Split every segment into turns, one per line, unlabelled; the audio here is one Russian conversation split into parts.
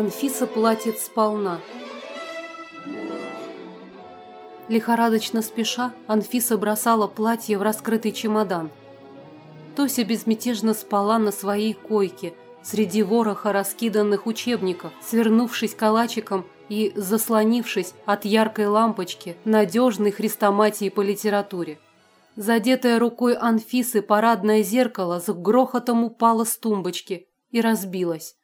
Анфиса платит сполна. Лихорадочно спеша, Анфиса бросала платье в раскрытый чемодан. Тося безмятежно спала на своей койке среди вороха раскиданных учебников, свернувшись калачиком и заслонившись от яркой лампочки надежной хрестоматии по литературе. Задетая рукой Анфисы парадное зеркало с грохотом упало с тумбочки и разбилось.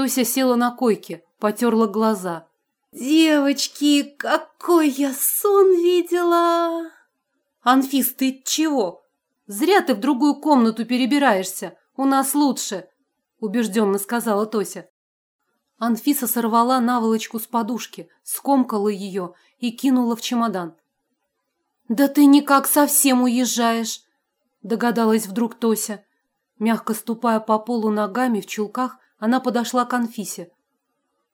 Тося села на койке, потерла глаза. «Девочки, какой я сон видела!» «Анфис, ты чего? Зря ты в другую комнату перебираешься. У нас лучше!» убежденно сказала Тося. Анфиса сорвала наволочку с подушки, скомкала ее и кинула в чемодан. «Да ты никак совсем уезжаешь!» догадалась вдруг Тося. Мягко ступая по полу ногами в чулках, она подошла к Анфисе.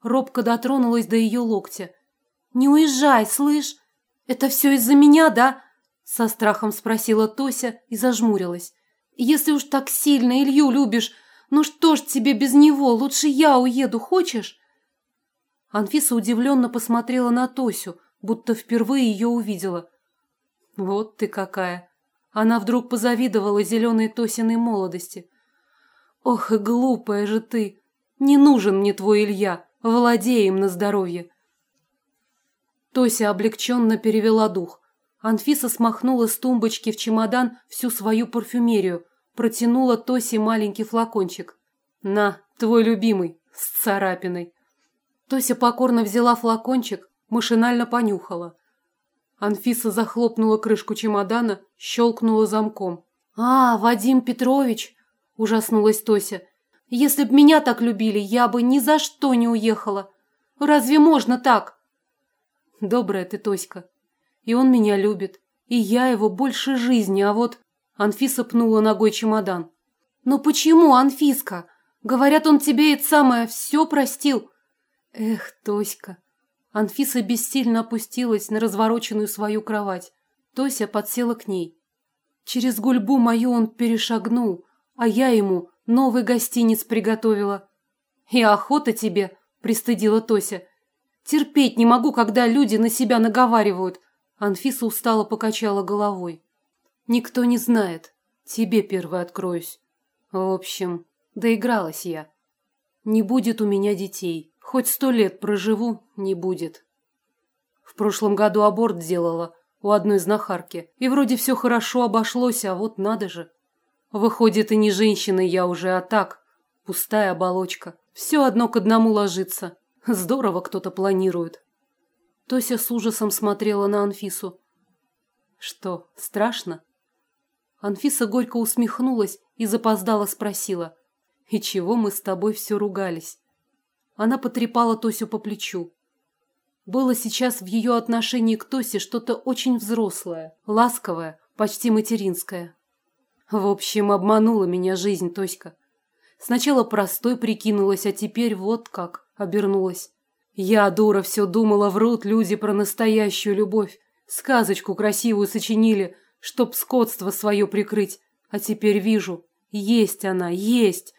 Робко дотронулась до ее локтя. «Не уезжай, слышь? Это все из-за меня, да?» Со страхом спросила Тося и зажмурилась. «Если уж так сильно Илью любишь, ну что ж тебе без него? Лучше я уеду, хочешь?» Анфиса удивленно посмотрела на Тосю, будто впервые ее увидела. «Вот ты какая!» Она вдруг позавидовала зеленой Тосиной молодости. Ох и глупая же ты! Не нужен мне твой Илья, владей им на здоровье. Тося облегченно перевела дух. Анфиса смахнула с тумбочки в чемодан всю свою парфюмерию, протянула Тосе маленький флакончик. «На, твой любимый, с царапиной». Тося покорно взяла флакончик, машинально понюхала. Анфиса захлопнула крышку чемодана, щелкнула замком. «А, Вадим Петрович!» Ужаснулась Тося. Если б меня так любили, я бы ни за что не уехала. Разве можно так? Добрая ты, Тоська. И он меня любит, и я его больше жизни, а вот Анфиса пнула ногой чемодан. Но почему, Анфиска? Говорят, он тебе это самое все простил. Эх, Тоська. Анфиса бессильно опустилась на развороченную свою кровать. Тося подсела к ней. Через гульбу мою он перешагнул, а я ему новый гостиниц приготовила. И охота тебе, пристыдила Тося. Терпеть не могу, когда люди на себя наговаривают. Анфиса устало покачала головой. Никто не знает. Тебе первой откроюсь. В общем, доигралась я. Не будет у меня детей. Хоть сто лет проживу, не будет. В прошлом году аборт сделала у одной знахарки. И вроде все хорошо обошлось, а вот надо же. Выходит, и не женщина я уже, а так, пустая оболочка. Все одно к одному ложится. Здорово кто-то планирует. Тося с ужасом смотрела на Анфису. Что, страшно? Анфиса горько усмехнулась и запоздала спросила. И чего мы с тобой все ругались? Она потрепала Тосю по плечу. Было сейчас в ее отношении к Тосе что-то очень взрослое, ласковое, почти материнское. В общем, обманула меня жизнь Тоська. Сначала простой прикинулась, а теперь вот как обернулась. Я, дура, все думала, врут люди про настоящую любовь. Сказочку красивую сочинили, чтоб скотство свое прикрыть. А теперь вижу, есть она, есть.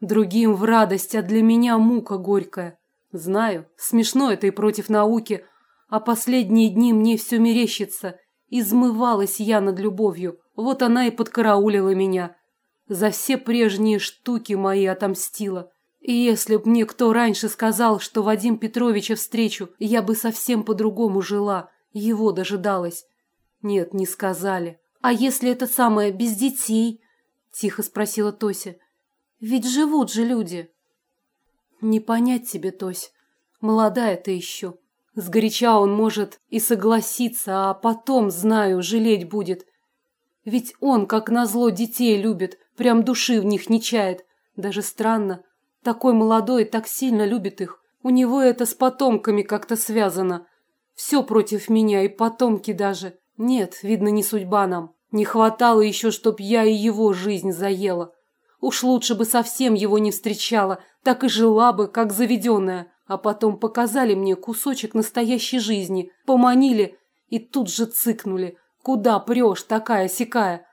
Другим в радость, а для меня мука горькая. Знаю, смешно это и против науки, а последние дни мне все мерещится. Измывалась я над любовью. Вот она и подкараулила меня. За все прежние штуки мои отомстила. И если б мне кто раньше сказал, что Вадим Петровича встречу, я бы совсем по-другому жила, его дожидалась. Нет, не сказали. А если это самое без детей? Тихо спросила Тося. Ведь живут же люди. Не понять тебе, Тось. Молодая ты еще. Сгоряча он может и согласиться, а потом, знаю, жалеть будет. Ведь он, как назло, детей любит, прям души в них не чает. Даже странно. Такой молодой так сильно любит их. У него это с потомками как-то связано. Все против меня и потомки даже. Нет, видно, не судьба нам. Не хватало еще, чтоб я и его жизнь заела. Уж лучше бы совсем его не встречала, так и жила бы, как заведенная. А потом показали мне кусочек настоящей жизни, поманили и тут же цыкнули – Куда прешь, такая-сякая?»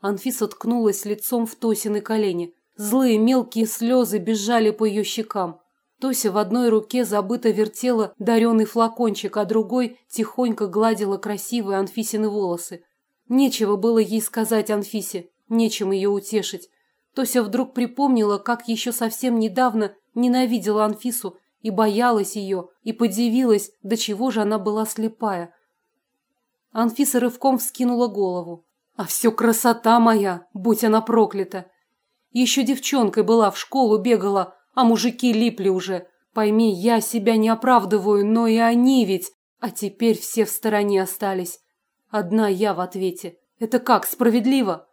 Анфиса ткнулась лицом в Тосины колени. Злые мелкие слезы бежали по ее щекам. Тося в одной руке забыто вертела дареный флакончик, а другой тихонько гладила красивые Анфисины волосы. Нечего было ей сказать Анфисе, нечем ее утешить. Тося вдруг припомнила, как еще совсем недавно ненавидела Анфису и боялась ее, и подивилась, до чего же она была слепая. Анфиса рывком вскинула голову. «А все красота моя, будь она проклята! Еще девчонкой была, в школу бегала, а мужики липли уже. Пойми, я себя не оправдываю, но и они ведь. А теперь все в стороне остались. Одна я в ответе. Это как, справедливо?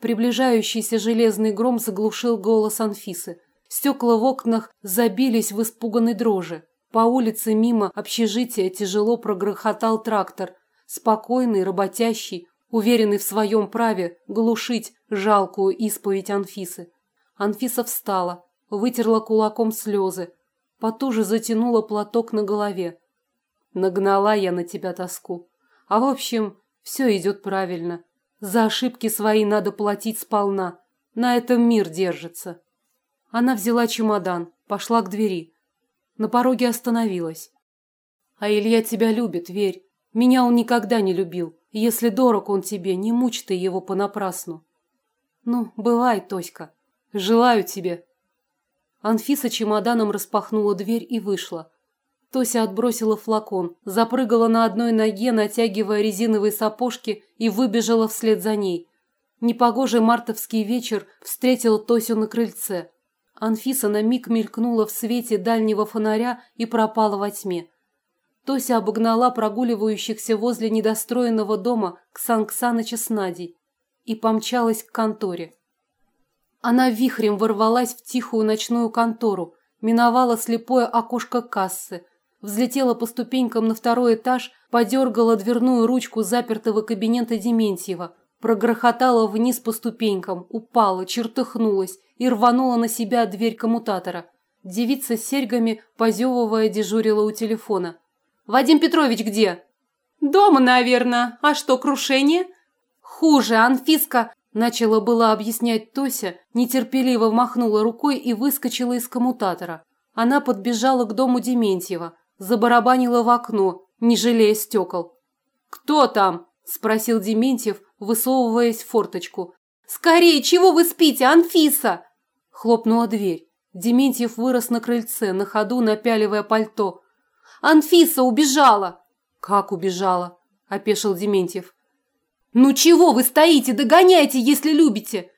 Приближающийся железный гром заглушил голос Анфисы. Стекла в окнах забились в испуганной дрожи. По улице мимо общежития тяжело прогрохотал трактор. Спокойный, работящий, уверенный в своем праве глушить жалкую исповедь Анфисы. Анфиса встала, вытерла кулаком слезы, потуже затянула платок на голове. Нагнала я на тебя тоску. А в общем, все идет правильно. За ошибки свои надо платить сполна. На этом мир держится. Она взяла чемодан, пошла к двери. На пороге остановилась. А Илья тебя любит, верь. Меня он никогда не любил. Если дорог он тебе, не мучь ты его понапрасну. Ну, бывай, Тоська. Желаю тебе. Анфиса чемоданом распахнула дверь и вышла. Тося отбросила флакон, запрыгала на одной ноге, натягивая резиновые сапожки и выбежала вслед за ней. Непогожий мартовский вечер встретил Тосю на крыльце. Анфиса на миг мелькнула в свете дальнего фонаря и пропала во тьме. Тося обогнала прогуливающихся возле недостроенного дома Ксан Ксаныча с Надей и помчалась к конторе. Она вихрем ворвалась в тихую ночную контору, миновала слепое окошко кассы, взлетела по ступенькам на второй этаж, подергала дверную ручку запертого кабинета Дементьева, прогрохотала вниз по ступенькам, упала, чертыхнулась и рванула на себя дверь коммутатора. Девица с серьгами, позевывая, дежурила у телефона. «Вадим Петрович где?»
«Дома, наверное. А что, крушение?»
«Хуже, Анфиска Начала было объяснять Тося, нетерпеливо махнула рукой и выскочила из коммутатора. Она подбежала к дому Дементьева, забарабанила в окно, не жалея стекол. «Кто там?» – спросил Дементьев, высовываясь в форточку. «Скорее, чего вы спите, Анфиса?» Хлопнула дверь. Дементьев вырос на крыльце, на ходу напяливая пальто. «Анфиса убежала!» «Как убежала?» – опешил Дементьев. «Ну чего вы стоите? Догоняйте, если любите!»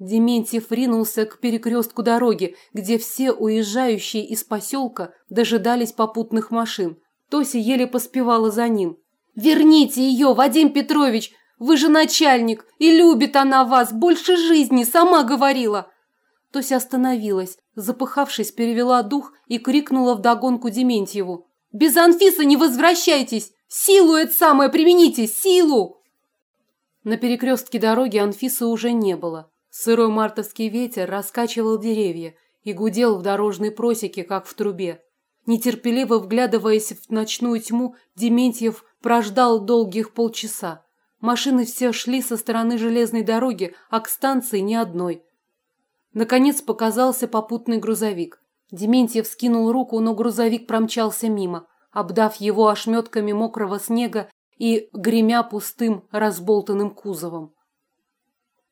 Дементьев ринулся к перекрестку дороги, где все уезжающие из поселка дожидались попутных машин. Тося еле поспевала за ним. «Верните ее, Вадим Петрович! Вы же начальник, и любит она вас больше жизни, сама говорила!» Тося остановилась, запыхавшись, перевела дух и крикнула вдогонку Дементьеву. «Без Анфисы не возвращайтесь! Силу это самое примените! Силу!» На перекрестке дороги Анфисы уже не было. Сырой мартовский ветер раскачивал деревья и гудел в дорожной просеке, как в трубе. Нетерпеливо вглядываясь в ночную тьму, Дементьев прождал долгих полчаса. Машины все шли со стороны железной дороги, а к станции ни одной. Наконец показался попутный грузовик. Дементьев скинул руку, но грузовик промчался мимо, обдав его ошметками мокрого снега и гремя пустым разболтанным кузовом.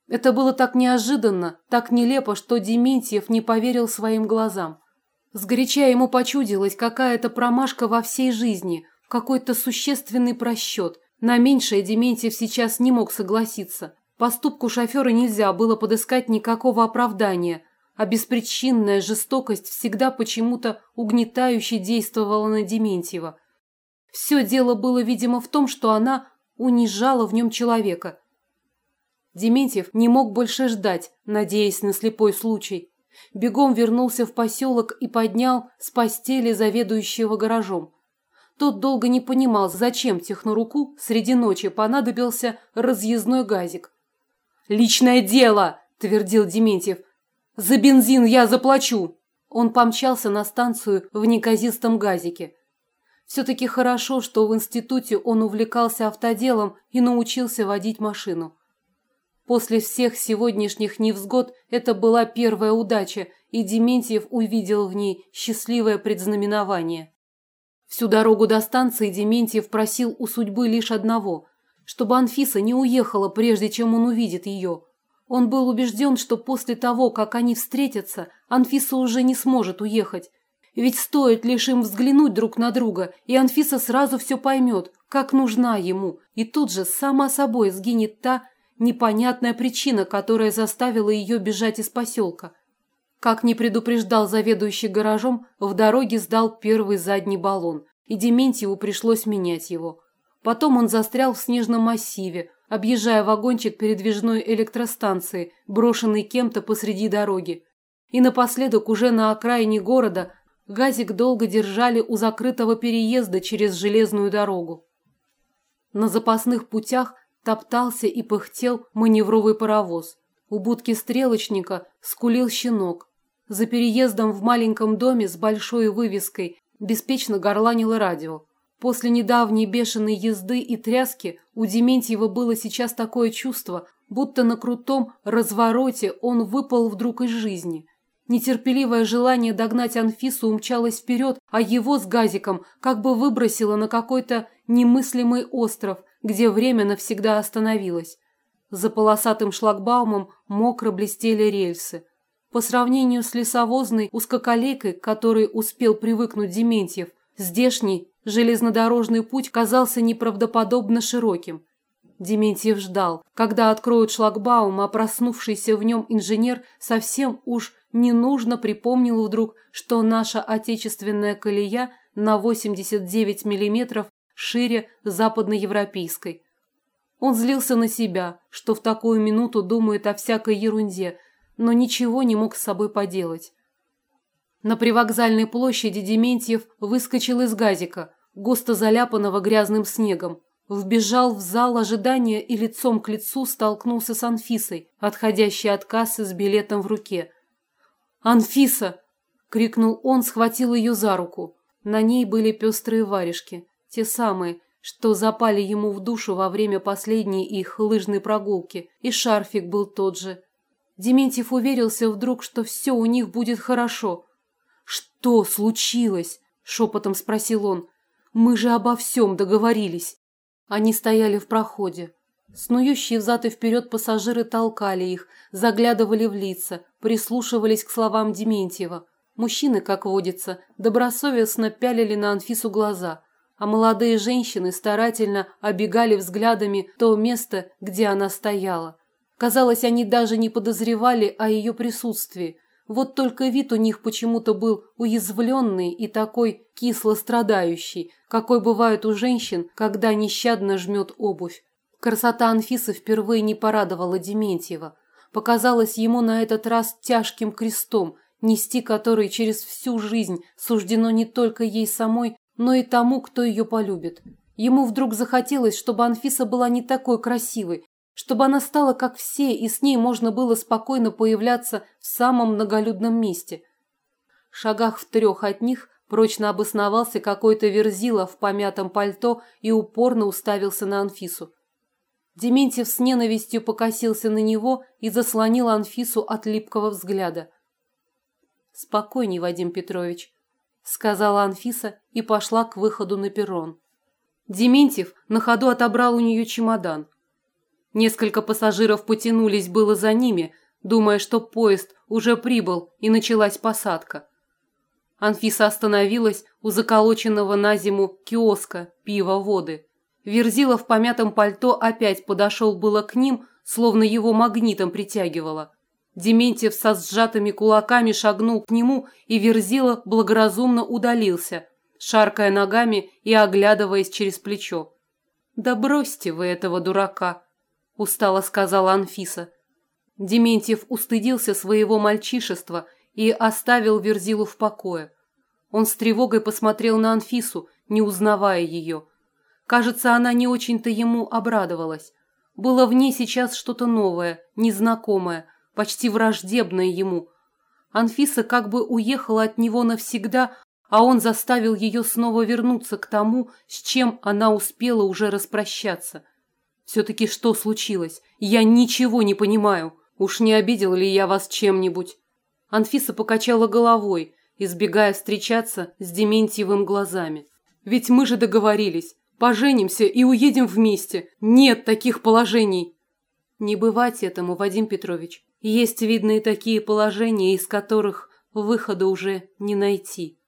Это было так неожиданно, так нелепо, что Дементьев не поверил своим глазам. Сгоряча ему почудилась какая-то промашка во всей жизни, какой-то существенный просчет. На меньшее Дементьев сейчас не мог согласиться. Поступку шофера нельзя было подыскать никакого оправдания, а беспричинная жестокость всегда почему-то угнетающе действовала на Дементьева – все дело было, видимо, в том, что она унижала в нем человека. Дементьев не мог больше ждать, надеясь на слепой случай. Бегом вернулся в поселок и поднял с постели заведующего гаражом. Тот долго не понимал, зачем техноруку среди ночи понадобился разъездной газик. «Личное дело!» – твердил Дементьев. «За бензин я заплачу!» Он помчался на станцию в неказистом газике. Все-таки хорошо, что в институте он увлекался автоделом и научился водить машину. После всех сегодняшних невзгод это была первая удача, и Дементьев увидел в ней счастливое предзнаменование. Всю дорогу до станции Дементьев просил у судьбы лишь одного – чтобы Анфиса не уехала, прежде чем он увидит ее. Он был убежден, что после того, как они встретятся, Анфиса уже не сможет уехать. Ведь стоит лишь им взглянуть друг на друга, и Анфиса сразу все поймет, как нужна ему, и тут же сама собой сгинет та непонятная причина, которая заставила ее бежать из поселка. Как не предупреждал заведующий гаражом, в дороге сдал первый задний баллон, и Дементьеву пришлось менять его. Потом он застрял в снежном массиве, объезжая вагончик передвижной электростанции, брошенный кем-то посреди дороги. И напоследок уже на окраине города газик долго держали у закрытого переезда через железную дорогу. На запасных путях топтался и пыхтел маневровый паровоз. У будки стрелочника скулил щенок. За переездом в маленьком доме с большой вывеской беспечно горланило радио. После недавней бешеной езды и тряски у Дементьева было сейчас такое чувство, будто на крутом развороте он выпал вдруг из жизни. Нетерпеливое желание догнать Анфису умчалось вперед, а его с газиком как бы выбросило на какой-то немыслимый остров, где время навсегда остановилось. За полосатым шлагбаумом мокро блестели рельсы. По сравнению с лесовозной узкоколейкой, к которой успел привыкнуть Дементьев, здешний железнодорожный путь казался неправдоподобно широким. Дементьев ждал, когда откроют шлагбаум, а проснувшийся в нем инженер совсем уж ненужно припомнил вдруг, что наша отечественная колея на 89 миллиметров шире западноевропейской. Он злился на себя, что в такую минуту думает о всякой ерунде, но ничего не мог с собой поделать. На привокзальной площади Дементьев выскочил из газика, густо заляпанного грязным снегом, вбежал в зал ожидания и лицом к лицу столкнулся с Анфисой, отходящей от кассы с билетом в руке. «Анфиса!» – крикнул он, схватил ее за руку. На ней были пестрые варежки, те самые, что запали ему в душу во время последней их лыжной прогулки, и шарфик был тот же – Дементьев уверился вдруг, что все у них будет хорошо. «Что случилось?» – шепотом спросил он. «Мы же обо всем договорились». Они стояли в проходе. Снующие взад и вперед пассажиры толкали их, заглядывали в лица, прислушивались к словам Дементьева. Мужчины, как водится, добросовестно пялили на Анфису глаза, а молодые женщины старательно обегали взглядами то место, где она стояла. Казалось, они даже не подозревали о ее присутствии. Вот только вид у них почему-то был уязвленный и такой кисло страдающий, какой бывает у женщин, когда нещадно жмет обувь. Красота Анфисы впервые не порадовала Дементьева. Показалась ему на этот раз тяжким крестом, нести который через всю жизнь суждено не только ей самой, но и тому, кто ее полюбит. Ему вдруг захотелось, чтобы Анфиса была не такой красивой, чтобы она стала как все, и с ней можно было спокойно появляться в самом многолюдном месте. В шагах в трех от них прочно обосновался какой-то верзила в помятом пальто и упорно уставился на Анфису. Дементьев с ненавистью покосился на него и заслонил Анфису от липкого взгляда. «Спокойней, Вадим Петрович», – сказала Анфиса и пошла к выходу на перрон. Дементьев на ходу отобрал у нее чемодан. Несколько пассажиров потянулись было за ними, думая, что поезд уже прибыл и началась посадка. Анфиса остановилась у заколоченного на зиму киоска пива воды. Верзила в помятом пальто опять подошел было к ним, словно его магнитом притягивало. Дементьев со сжатыми кулаками шагнул к нему, и Верзила благоразумно удалился, шаркая ногами и оглядываясь через плечо. «Да бросьте вы этого дурака!» – устало сказала Анфиса. Дементьев устыдился своего мальчишества и оставил Верзилу в покое. Он с тревогой посмотрел на Анфису, не узнавая ее. Кажется, она не очень-то ему обрадовалась. Было в ней сейчас что-то новое, незнакомое, почти враждебное ему. Анфиса как бы уехала от него навсегда, а он заставил ее снова вернуться к тому, с чем она успела уже распрощаться – Все-таки что случилось? Я ничего не понимаю. Уж не обидел ли я вас чем-нибудь? Анфиса покачала головой, избегая встречаться с Дементьевым глазами. Ведь мы же договорились. Поженимся и уедем вместе. Нет таких положений. Не бывать этому, Вадим Петрович. Есть, видно, и такие положения, из которых выхода уже не найти.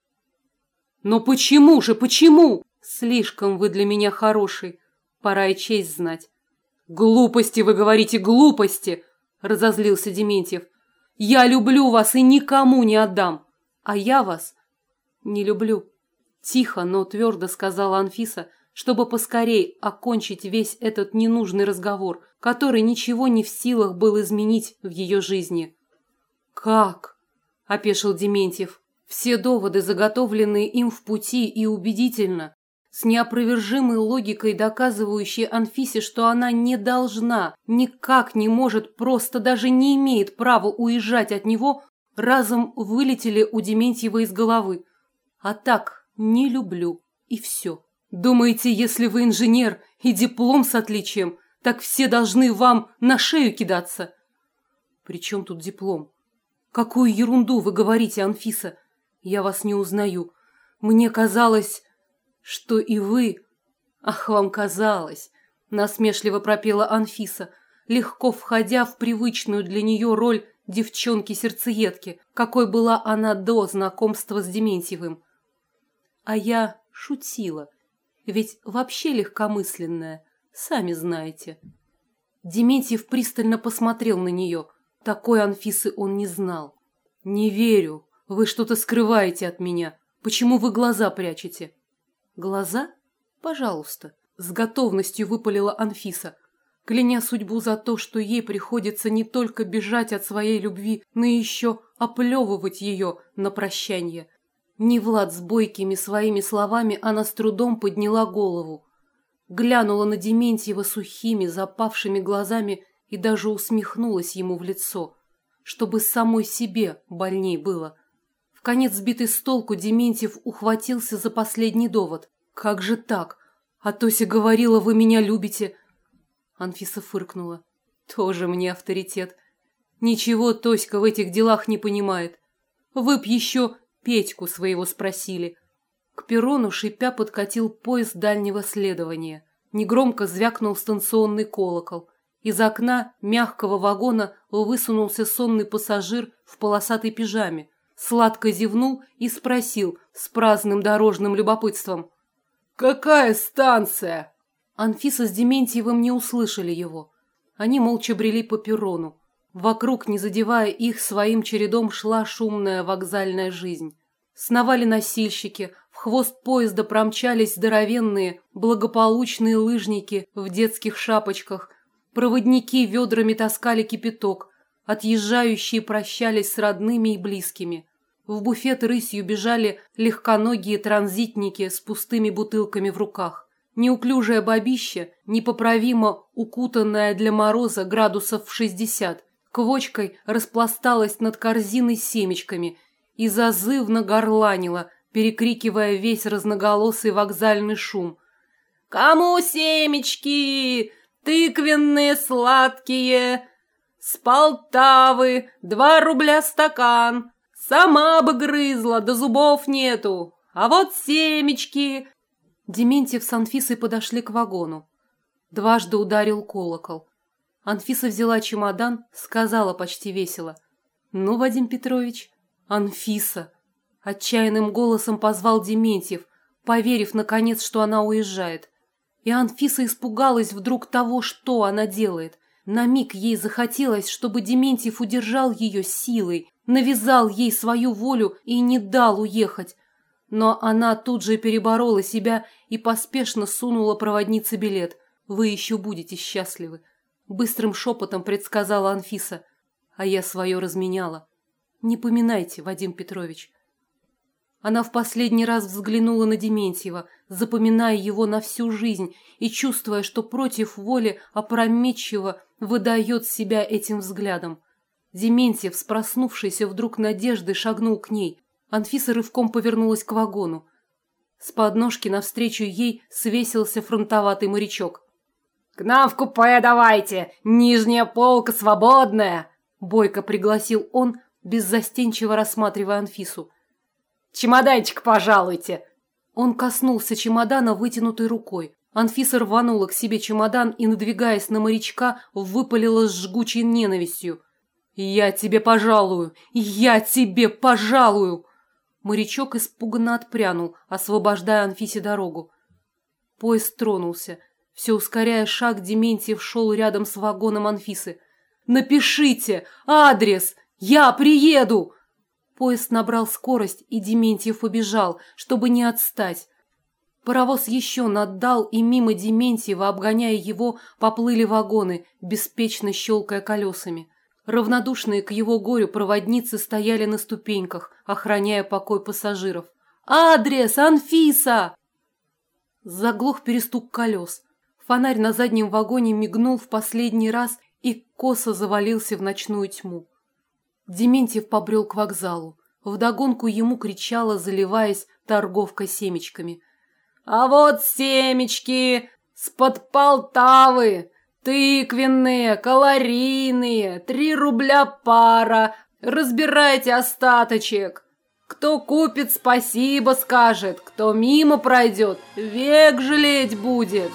Но почему же, почему? Слишком вы для меня хороший. Пора и честь знать. Глупости вы говорите, глупости, разозлился Дементьев. Я люблю вас и никому не отдам. А я вас не люблю. Тихо, но твердо сказала Анфиса, чтобы поскорей окончить весь этот ненужный разговор, который ничего не в силах был изменить в ее жизни. «Как?» – опешил Дементьев. Все доводы, заготовленные им в пути и убедительно, с неопровержимой логикой доказывающей Анфисе, что она не должна, никак не может, просто даже не имеет права уезжать от него, разом вылетели у Дементьева из головы. А так, не люблю, и все. Думаете, если вы инженер и диплом с отличием, так все должны вам на шею кидаться? При чем тут диплом? Какую ерунду вы говорите, Анфиса? Я вас не узнаю. Мне казалось, что и вы... Ах, вам казалось, насмешливо пропела Анфиса, легко входя в привычную для нее роль девчонки-сердцеедки, какой была она до знакомства с Дементьевым. А я шутила ведь вообще легкомысленная, сами знаете. Дементьев пристально посмотрел на нее. Такой Анфисы он не знал. «Не верю. Вы что-то скрываете от меня. Почему вы глаза прячете?» «Глаза? Пожалуйста». С готовностью выпалила Анфиса, кляня судьбу за то, что ей приходится не только бежать от своей любви, но еще оплевывать ее на прощание – не Влад с бойкими своими словами она с трудом подняла голову, глянула на Дементьева сухими, запавшими глазами и даже усмехнулась ему в лицо, чтобы самой себе больней было. Конец сбитый с толку Дементьев ухватился за последний довод. «Как же так? А Тося говорила, вы меня любите!» Анфиса фыркнула. «Тоже мне авторитет. Ничего Тоська в этих делах не понимает. Вы б еще Петьку своего спросили. К перрону шипя подкатил поезд дальнего следования. Негромко звякнул станционный колокол. Из окна мягкого вагона высунулся сонный пассажир в полосатой пижаме. Сладко зевнул и спросил с праздным дорожным любопытством. «Какая станция?» Анфиса с Дементьевым не услышали его. Они молча брели по перрону. Вокруг, не задевая их, своим чередом шла шумная вокзальная жизнь. Сновали носильщики, в хвост поезда промчались здоровенные, благополучные лыжники в детских шапочках. Проводники ведрами таскали кипяток, отъезжающие прощались с родными и близкими. В буфет рысью бежали легконогие транзитники с пустыми бутылками в руках. Неуклюжее бабище, непоправимо укутанное для мороза градусов в шестьдесят, квочкой распласталась над корзиной с семечками и зазывно горланила, перекрикивая весь разноголосый вокзальный шум. «Кому семечки? Тыквенные сладкие! С Полтавы! Два рубля стакан! Сама бы грызла, да зубов нету! А вот семечки!» Дементьев с Анфисой подошли к вагону. Дважды ударил колокол. Анфиса взяла чемодан, сказала почти весело. «Ну, Вадим Петрович, Анфиса!» Отчаянным голосом позвал Дементьев, поверив, наконец, что она уезжает. И Анфиса испугалась вдруг того, что она делает. На миг ей захотелось, чтобы Дементьев удержал ее силой, навязал ей свою волю и не дал уехать. Но она тут же переборола себя и поспешно сунула проводнице билет. «Вы еще будете счастливы. Быстрым шепотом предсказала Анфиса. А я свое разменяла. Не поминайте, Вадим Петрович. Она в последний раз взглянула на Дементьева, запоминая его на всю жизнь и чувствуя, что против воли опрометчиво выдает себя этим взглядом. Дементьев, спроснувшийся вдруг надежды, шагнул к ней. Анфиса рывком повернулась к вагону. С подножки навстречу ей свесился фронтоватый морячок.
«К нам в купе давайте! Нижняя полка свободная!» Бойко пригласил он, беззастенчиво рассматривая Анфису. «Чемоданчик пожалуйте!»
Он коснулся чемодана вытянутой рукой. Анфиса рванула к себе чемодан и, надвигаясь на морячка, выпалила с жгучей ненавистью. «Я тебе пожалую! Я тебе пожалую!» Морячок испуганно отпрянул, освобождая Анфисе дорогу. Поезд тронулся. Все ускоряя шаг, Дементьев шел рядом с вагоном Анфисы. «Напишите! Адрес! Я приеду!» Поезд набрал скорость, и Дементьев побежал, чтобы не отстать. Паровоз еще наддал, и мимо Дементьева, обгоняя его, поплыли вагоны, беспечно щелкая колесами. Равнодушные к его горю проводницы стояли на ступеньках, охраняя покой пассажиров. «Адрес! Анфиса!» Заглох перестук колес. Фонарь на заднем вагоне мигнул в последний раз и косо завалился в ночную тьму. Дементьев побрел к вокзалу. Вдогонку ему кричала, заливаясь, торговка семечками. «А вот семечки! С-под Полтавы! Тыквенные, калорийные, три рубля пара! Разбирайте остаточек! Кто купит, спасибо скажет, кто мимо пройдет, век жалеть будет!»